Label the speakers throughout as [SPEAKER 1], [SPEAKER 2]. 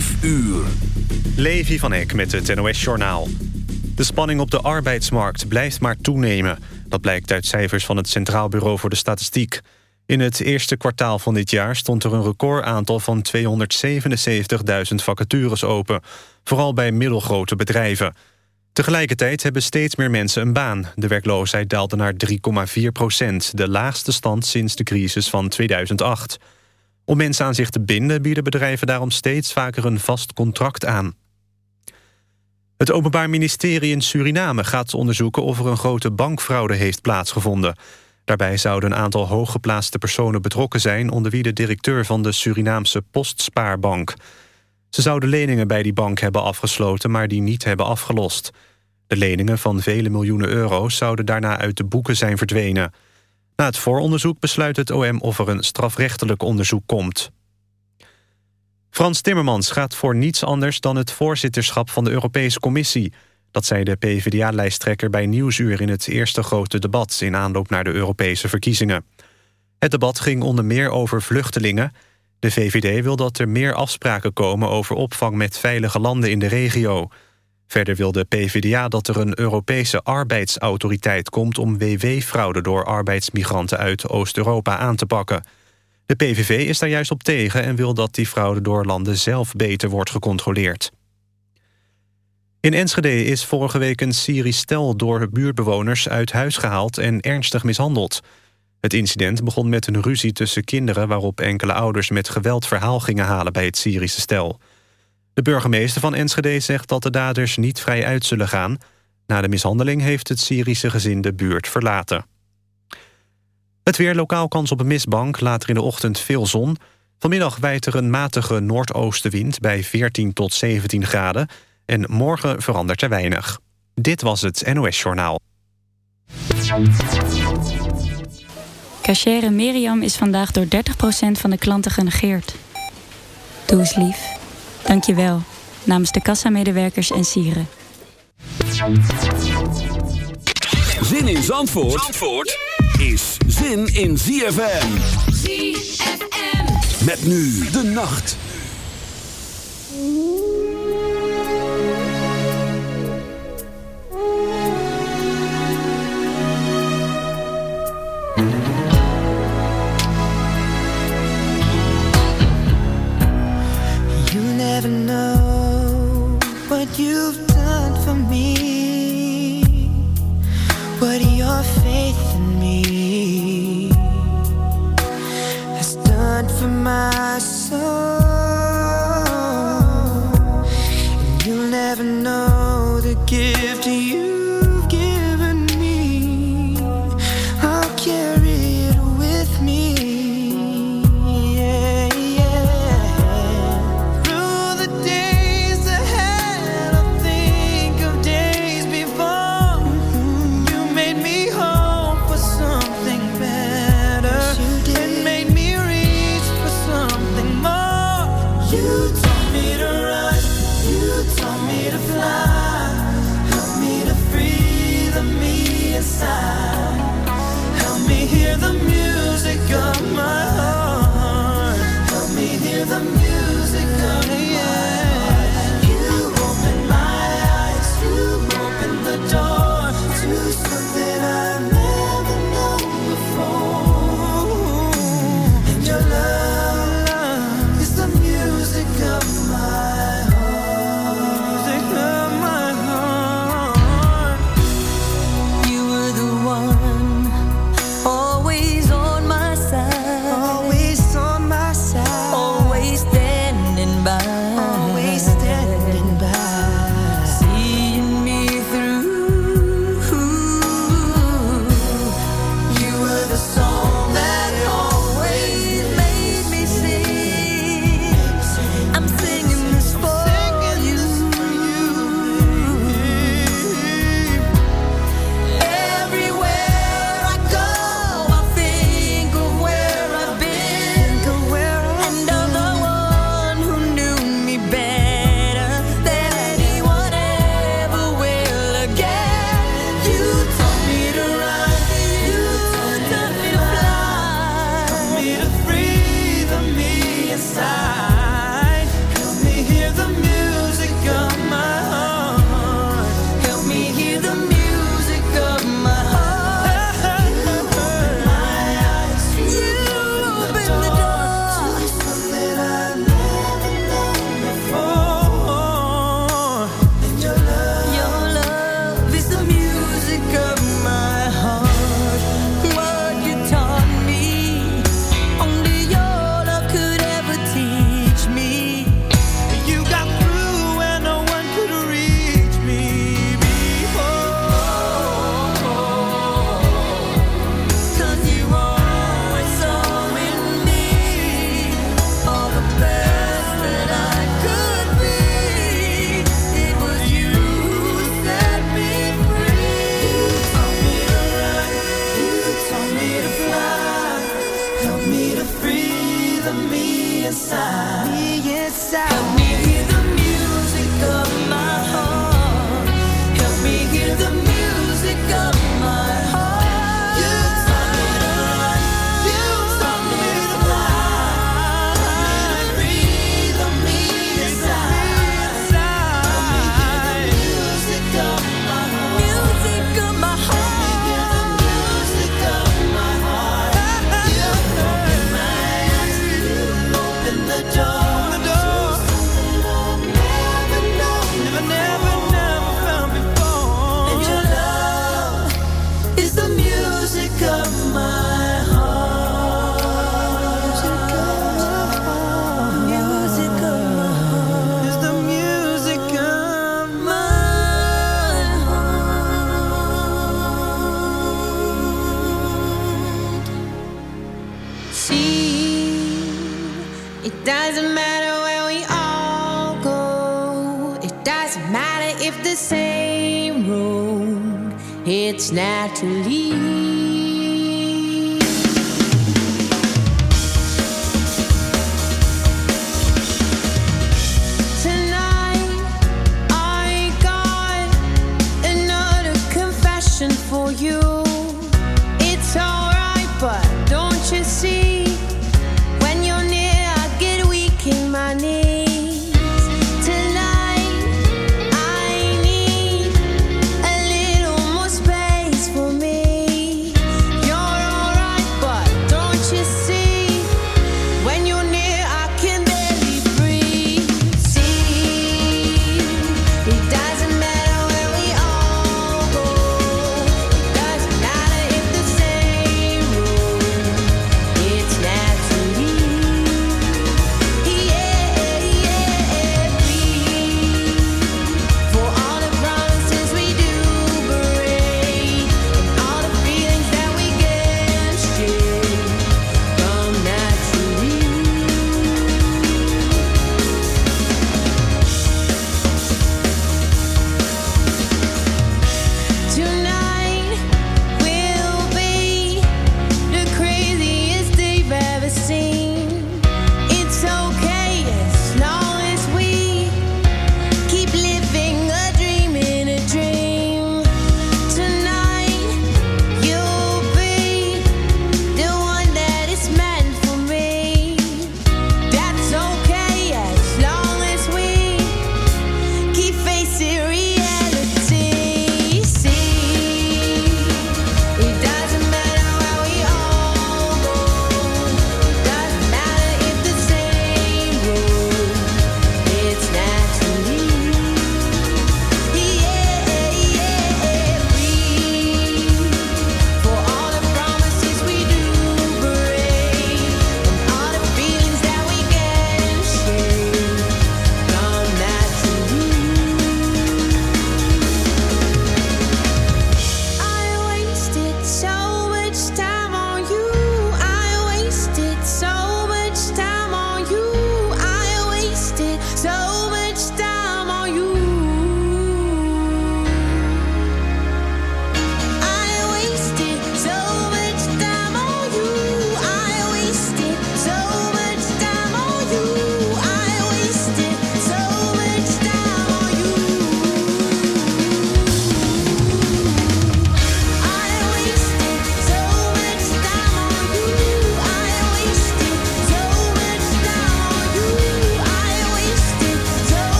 [SPEAKER 1] 5 uur.
[SPEAKER 2] Levi van Eck met het NOS-journaal. De spanning op de arbeidsmarkt blijft maar toenemen. Dat blijkt uit cijfers van het Centraal Bureau voor de Statistiek. In het eerste kwartaal van dit jaar stond er een recordaantal van 277.000 vacatures open. Vooral bij middelgrote bedrijven. Tegelijkertijd hebben steeds meer mensen een baan. De werkloosheid daalde naar 3,4 procent, de laagste stand sinds de crisis van 2008. Om mensen aan zich te binden bieden bedrijven daarom steeds vaker een vast contract aan. Het Openbaar Ministerie in Suriname gaat onderzoeken of er een grote bankfraude heeft plaatsgevonden. Daarbij zouden een aantal hooggeplaatste personen betrokken zijn... onder wie de directeur van de Surinaamse Postspaarbank. Ze zouden leningen bij die bank hebben afgesloten... maar die niet hebben afgelost. De leningen van vele miljoenen euro's zouden daarna uit de boeken zijn verdwenen. Na het vooronderzoek besluit het OM of er een strafrechtelijk onderzoek komt. Frans Timmermans gaat voor niets anders dan het voorzitterschap van de Europese Commissie. Dat zei de PvdA-lijsttrekker bij Nieuwsuur in het eerste grote debat... in aanloop naar de Europese verkiezingen. Het debat ging onder meer over vluchtelingen. De VVD wil dat er meer afspraken komen over opvang met veilige landen in de regio. Verder wil de PvdA dat er een Europese arbeidsautoriteit komt... om WW-fraude door arbeidsmigranten uit Oost-Europa aan te pakken. De PVV is daar juist op tegen en wil dat die fraude door landen zelf beter wordt gecontroleerd. In Enschede is vorige week een Syrisch stel door buurtbewoners uit huis gehaald en ernstig mishandeld. Het incident begon met een ruzie tussen kinderen waarop enkele ouders met geweld verhaal gingen halen bij het Syrische stel. De burgemeester van Enschede zegt dat de daders niet vrij uit zullen gaan. Na de mishandeling heeft het Syrische gezin de buurt verlaten. Het weer lokaal kans op een mistbank, later in de ochtend veel zon. Vanmiddag wijt er een matige noordoostenwind bij 14 tot 17 graden. En morgen verandert er weinig. Dit was het NOS Journaal.
[SPEAKER 3] Cachere Miriam is vandaag door 30% van de klanten genegeerd. Doe eens lief. Dank je wel. Namens de kassamedewerkers en sieren.
[SPEAKER 1] Zin in Zandvoort, Zandvoort is zin in ZFM.
[SPEAKER 4] ZFM.
[SPEAKER 1] Met nu de nacht.
[SPEAKER 5] Never know what you've done for me. What your faith in me has done for my soul.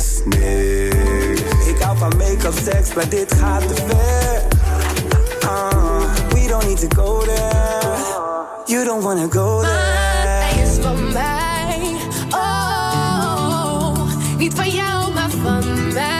[SPEAKER 4] is
[SPEAKER 6] niks. Ik hou van make-up, seks, maar dit gaat te ver. Uh, we don't need to go there. You don't wanna go there.
[SPEAKER 4] Maar hij is van mij. Oh, niet van jou, maar van mij.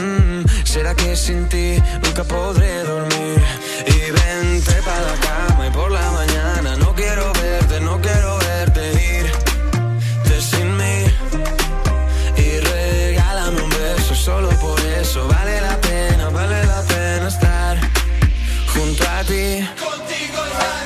[SPEAKER 6] Mm, Será que sin ti nunca podré dormir. Y vente para la cama y por la mañana no quiero verte, no quiero verte irte sin mí. Y regálame un beso, solo por eso vale la pena, vale la pena estar junto a ti. Contigo y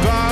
[SPEAKER 5] Rise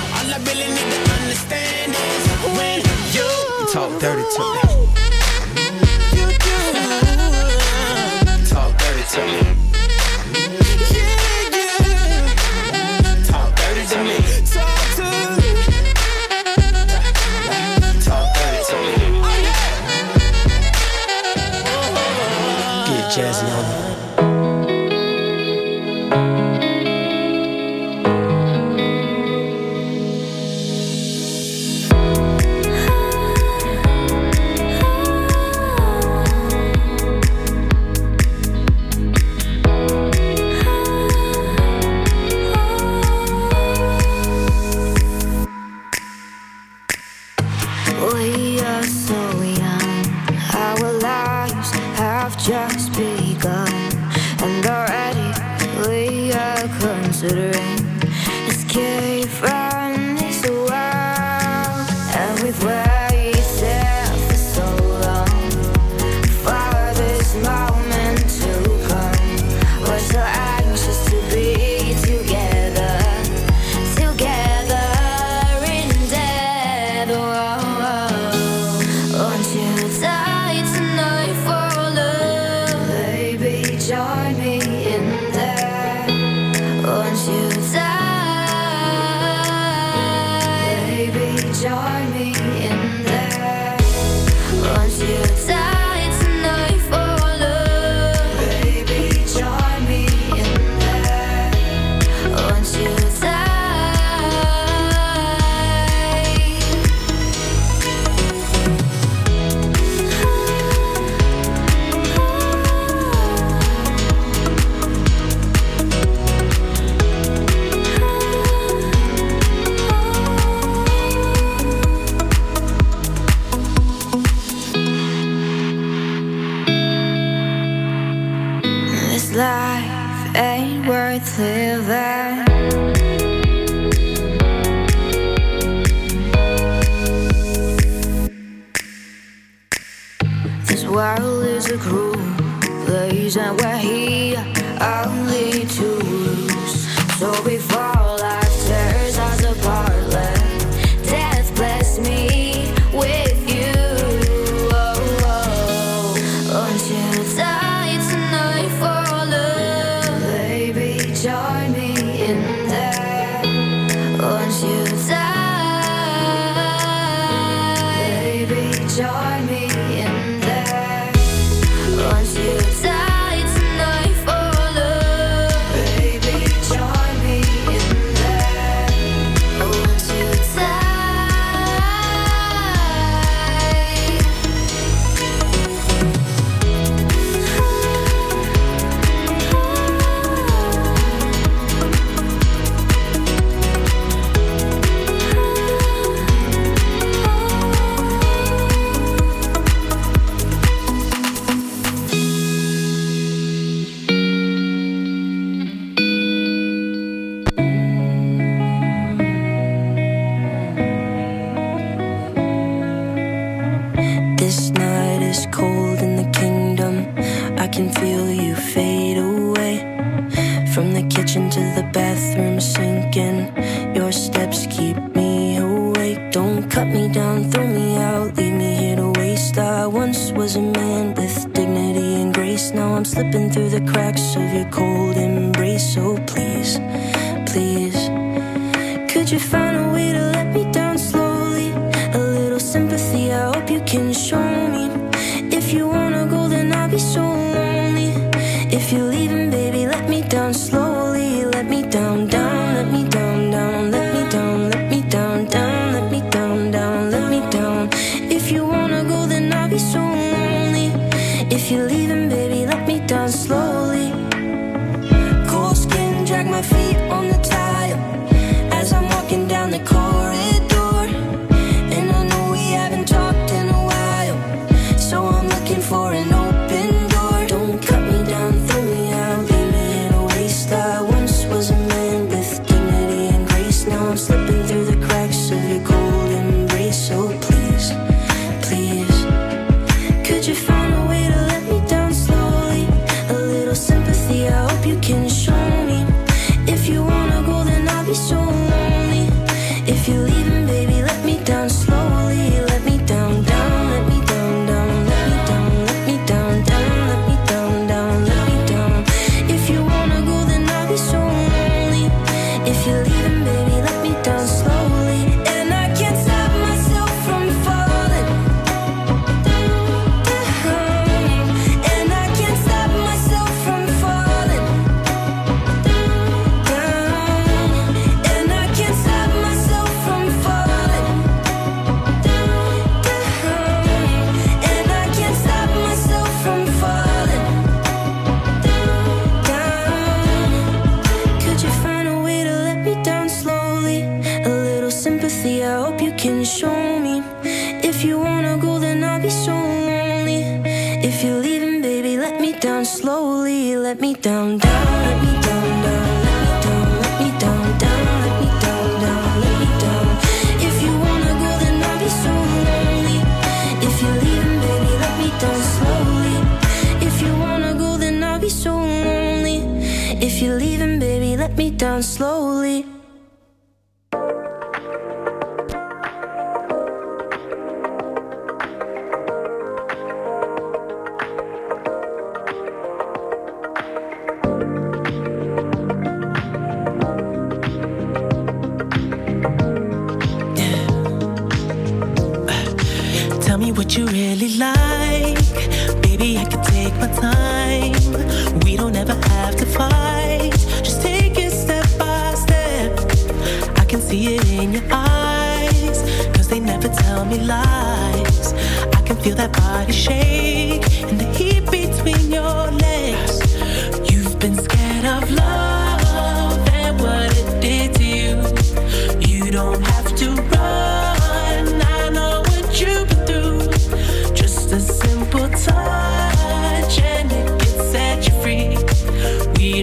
[SPEAKER 7] dirty to me.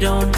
[SPEAKER 8] don't